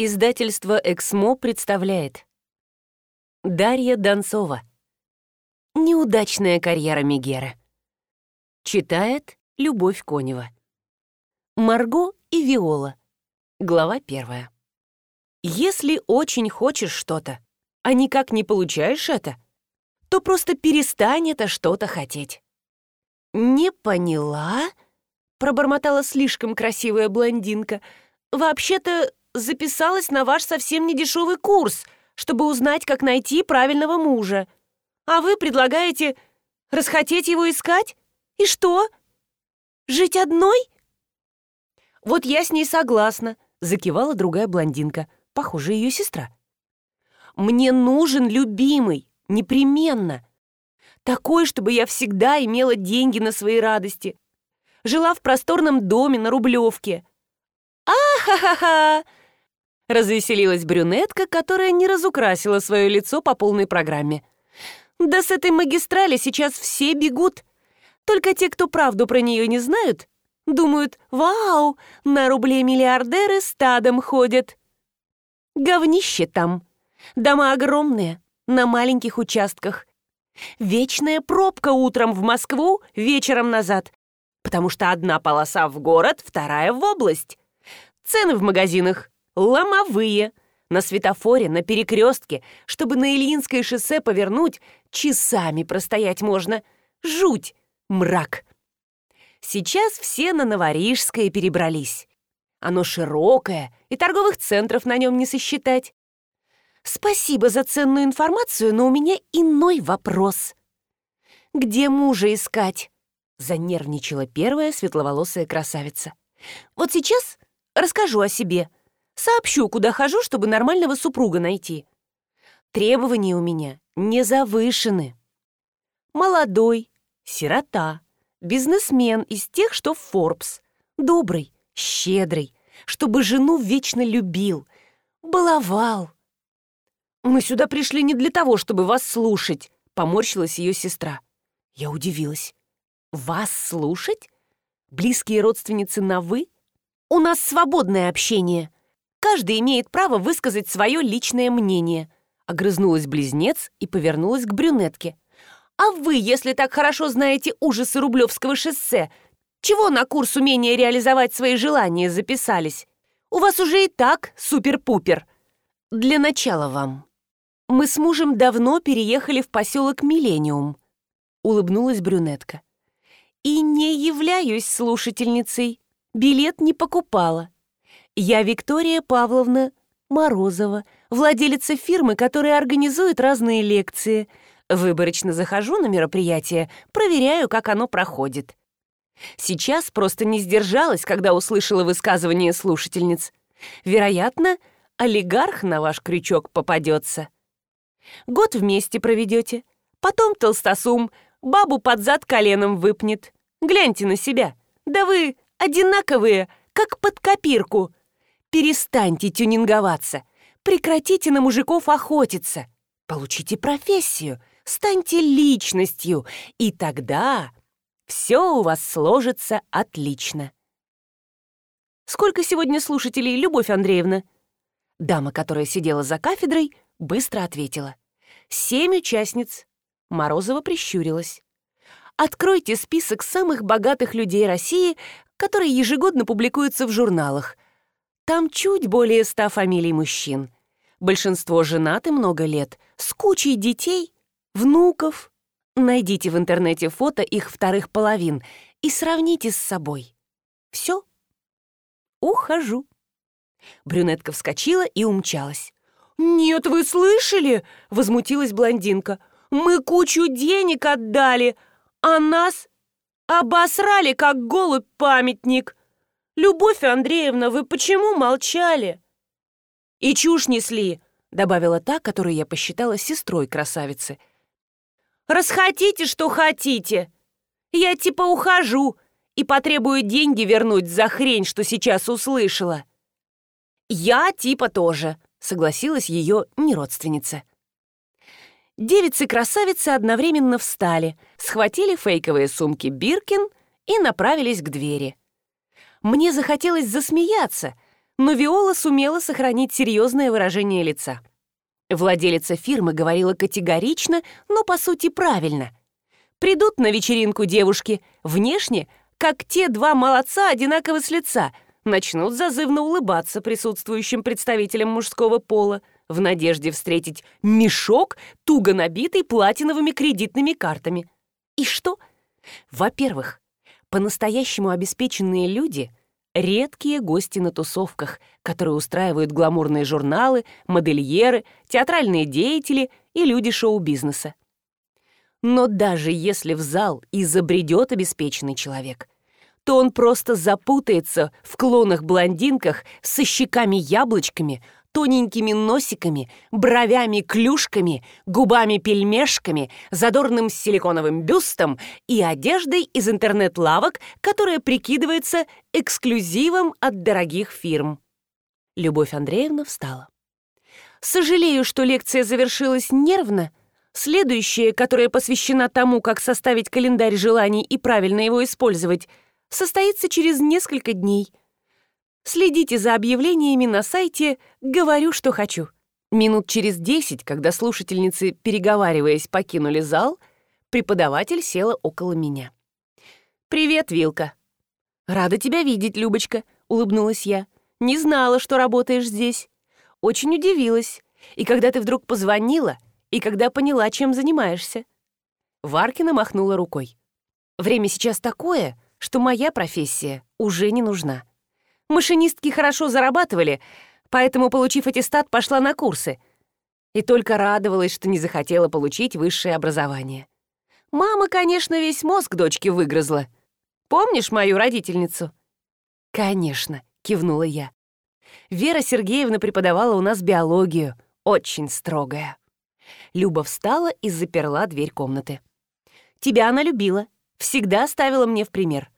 Издательство «Эксмо» представляет Дарья Донцова «Неудачная карьера Мегера» Читает Любовь Конева Марго и Виола Глава первая Если очень хочешь что-то, а никак не получаешь это, то просто перестань это что-то хотеть. «Не поняла?» — пробормотала слишком красивая блондинка. «Вообще-то записалась на ваш совсем недешевый курс, чтобы узнать, как найти правильного мужа. А вы предлагаете расхотеть его искать? И что? Жить одной? Вот я с ней согласна, закивала другая блондинка, похоже, ее сестра. Мне нужен любимый, непременно. Такой, чтобы я всегда имела деньги на свои радости. Жила в просторном доме на Рублевке. А-ха-ха-ха! Развеселилась брюнетка, которая не разукрасила свое лицо по полной программе. «Да с этой магистрали сейчас все бегут. Только те, кто правду про нее не знают, думают, вау, на рубле миллиардеры стадом ходят. Говнище там. Дома огромные, на маленьких участках. Вечная пробка утром в Москву, вечером назад. Потому что одна полоса в город, вторая в область. Цены в магазинах ломовые на светофоре, на перекрестке, чтобы на Ильинское шоссе повернуть, часами простоять можно. Жуть! Мрак! Сейчас все на Новорижское перебрались. Оно широкое, и торговых центров на нем не сосчитать. Спасибо за ценную информацию, но у меня иной вопрос. Где мужа искать? Занервничала первая светловолосая красавица. Вот сейчас расскажу о себе. Сообщу, куда хожу, чтобы нормального супруга найти. Требования у меня не завышены. Молодой, сирота, бизнесмен из тех, что в Форбс, добрый, щедрый, чтобы жену вечно любил, баловал. «Мы сюда пришли не для того, чтобы вас слушать», — поморщилась ее сестра. Я удивилась. «Вас слушать? Близкие родственницы на «вы»? У нас свободное общение», Каждый имеет право высказать свое личное мнение. Огрызнулась близнец и повернулась к брюнетке. А вы, если так хорошо знаете ужасы Рублевского шоссе, чего на курс умения реализовать свои желания записались? У вас уже и так супер-пупер. Для начала вам. Мы с мужем давно переехали в поселок Миллениум. Улыбнулась брюнетка. И не являюсь слушательницей. Билет не покупала. Я Виктория Павловна Морозова, владелица фирмы, которая организует разные лекции. Выборочно захожу на мероприятие, проверяю, как оно проходит. Сейчас просто не сдержалась, когда услышала высказывание слушательниц. Вероятно, олигарх на ваш крючок попадется. Год вместе проведете, потом толстосум, бабу под зад коленом выпнет. Гляньте на себя, да вы одинаковые, как под копирку — Перестаньте тюнинговаться. Прекратите на мужиков охотиться. Получите профессию, станьте личностью, и тогда все у вас сложится отлично. Сколько сегодня слушателей, Любовь Андреевна? Дама, которая сидела за кафедрой, быстро ответила. Семь участниц. Морозова прищурилась. Откройте список самых богатых людей России, которые ежегодно публикуются в журналах – там чуть более ста фамилий мужчин. Большинство женаты много лет, с кучей детей, внуков. Найдите в интернете фото их вторых половин и сравните с собой. Все? Ухожу. Брюнетка вскочила и умчалась. «Нет, вы слышали?» — возмутилась блондинка. «Мы кучу денег отдали, а нас обосрали, как голубь памятник. «Любовь Андреевна, вы почему молчали?» «И чушь несли», — добавила та, которую я посчитала сестрой красавицы. «Расхотите, что хотите. Я типа ухожу и потребую деньги вернуть за хрень, что сейчас услышала». «Я типа тоже», — согласилась ее неродственница. Девицы-красавицы одновременно встали, схватили фейковые сумки Биркин и направились к двери. Мне захотелось засмеяться, но Виола сумела сохранить серьезное выражение лица. Владелица фирмы говорила категорично, но по сути правильно. Придут на вечеринку девушки, внешне, как те два молодца одинаково с лица, начнут зазывно улыбаться присутствующим представителям мужского пола в надежде встретить мешок, туго набитый платиновыми кредитными картами. И что? Во-первых, по-настоящему обеспеченные люди — редкие гости на тусовках, которые устраивают гламурные журналы, модельеры, театральные деятели и люди шоу-бизнеса. Но даже если в зал и обеспеченный человек, то он просто запутается в клонах-блондинках со щеками-яблочками — тоненькими носиками, бровями, клюшками, губами-пельмешками, задорным силиконовым бюстом и одеждой из интернет-лавок, которая прикидывается эксклюзивом от дорогих фирм. Любовь Андреевна встала. «Сожалею, что лекция завершилась нервно. Следующая, которая посвящена тому, как составить календарь желаний и правильно его использовать, состоится через несколько дней. Следите за объявлениями на сайте «Говорю, что хочу». Минут через десять, когда слушательницы, переговариваясь, покинули зал, преподаватель села около меня. «Привет, Вилка!» «Рада тебя видеть, Любочка», — улыбнулась я. «Не знала, что работаешь здесь. Очень удивилась. И когда ты вдруг позвонила, и когда поняла, чем занимаешься». Варкина махнула рукой. «Время сейчас такое, что моя профессия уже не нужна. Машинистки хорошо зарабатывали, поэтому, получив аттестат, пошла на курсы. И только радовалась, что не захотела получить высшее образование. Мама, конечно, весь мозг дочки выгрызла. Помнишь мою родительницу? Конечно, кивнула я. Вера Сергеевна преподавала у нас биологию, очень строгая. Люба встала и заперла дверь комнаты. Тебя она любила, всегда ставила мне в пример —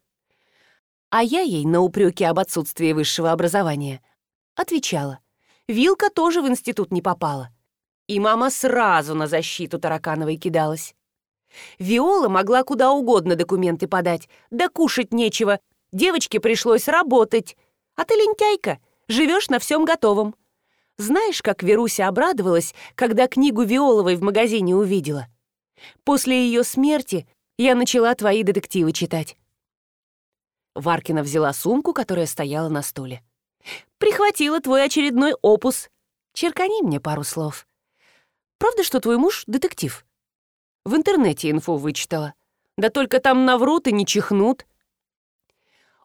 а я ей на упреки об отсутствии высшего образования. Отвечала. Вилка тоже в институт не попала. И мама сразу на защиту Таракановой кидалась. Виола могла куда угодно документы подать, да кушать нечего. Девочке пришлось работать. А ты лентяйка, живешь на всем готовом. Знаешь, как Веруся обрадовалась, когда книгу Виоловой в магазине увидела? После ее смерти я начала твои детективы читать. Варкина взяла сумку, которая стояла на стуле. «Прихватила твой очередной опус. Черкани мне пару слов. Правда, что твой муж — детектив?» В интернете инфу вычитала. «Да только там наврут и не чихнут».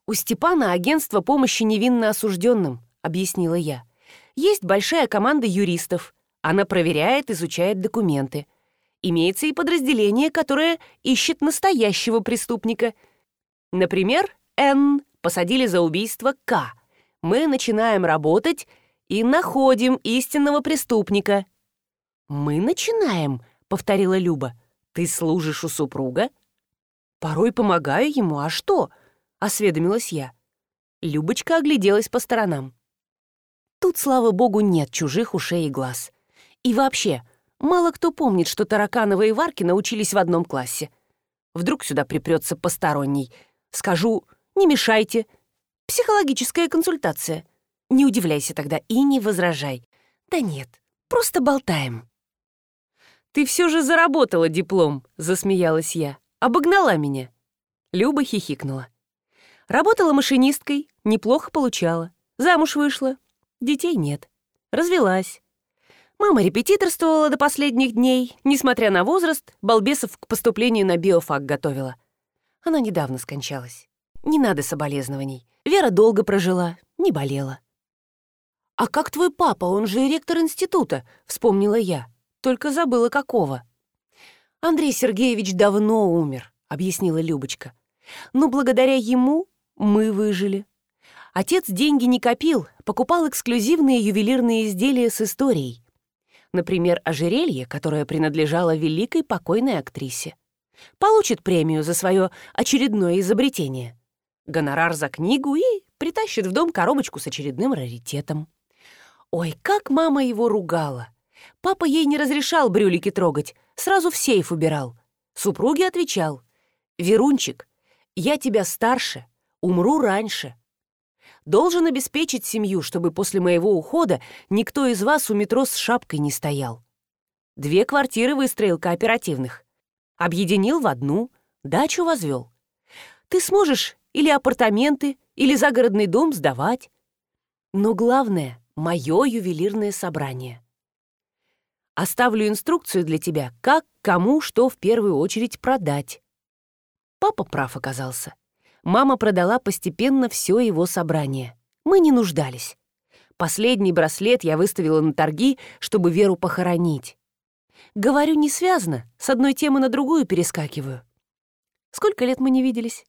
«У Степана агентство помощи невинно осужденным», — объяснила я. «Есть большая команда юристов. Она проверяет, изучает документы. Имеется и подразделение, которое ищет настоящего преступника. Например, Н посадили за убийство К. Мы начинаем работать и находим истинного преступника». «Мы начинаем», — повторила Люба. «Ты служишь у супруга?» «Порой помогаю ему, а что?» — осведомилась я. Любочка огляделась по сторонам. Тут, слава богу, нет чужих ушей и глаз. И вообще, мало кто помнит, что Тараканова и Варкина учились в одном классе. Вдруг сюда припрется посторонний. Скажу не мешайте. Психологическая консультация. Не удивляйся тогда и не возражай. Да нет, просто болтаем. «Ты все же заработала диплом», — засмеялась я. «Обогнала меня». Люба хихикнула. Работала машинисткой, неплохо получала. Замуж вышла. Детей нет. Развелась. Мама репетиторствовала до последних дней. Несмотря на возраст, балбесов к поступлению на биофак готовила. Она недавно скончалась не надо соболезнований. Вера долго прожила, не болела». «А как твой папа? Он же ректор института», — вспомнила я. Только забыла, какого. «Андрей Сергеевич давно умер», — объяснила Любочка. «Но благодаря ему мы выжили». Отец деньги не копил, покупал эксклюзивные ювелирные изделия с историей. Например, ожерелье, которое принадлежало великой покойной актрисе. Получит премию за свое очередное изобретение. Гонорар за книгу и притащит в дом коробочку с очередным раритетом. Ой, как мама его ругала! Папа ей не разрешал брюлики трогать, сразу в сейф убирал. Супруге отвечал. «Верунчик, я тебя старше, умру раньше. Должен обеспечить семью, чтобы после моего ухода никто из вас у метро с шапкой не стоял. Две квартиры выстроил кооперативных. Объединил в одну, дачу возвел. Ты сможешь или апартаменты, или загородный дом сдавать. Но главное — мое ювелирное собрание. Оставлю инструкцию для тебя, как кому что в первую очередь продать. Папа прав оказался. Мама продала постепенно все его собрание. Мы не нуждались. Последний браслет я выставила на торги, чтобы Веру похоронить. Говорю, не связано, с одной темы на другую перескакиваю. Сколько лет мы не виделись?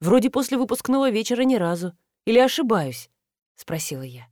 Вроде после выпускного вечера ни разу. Или ошибаюсь?» — спросила я.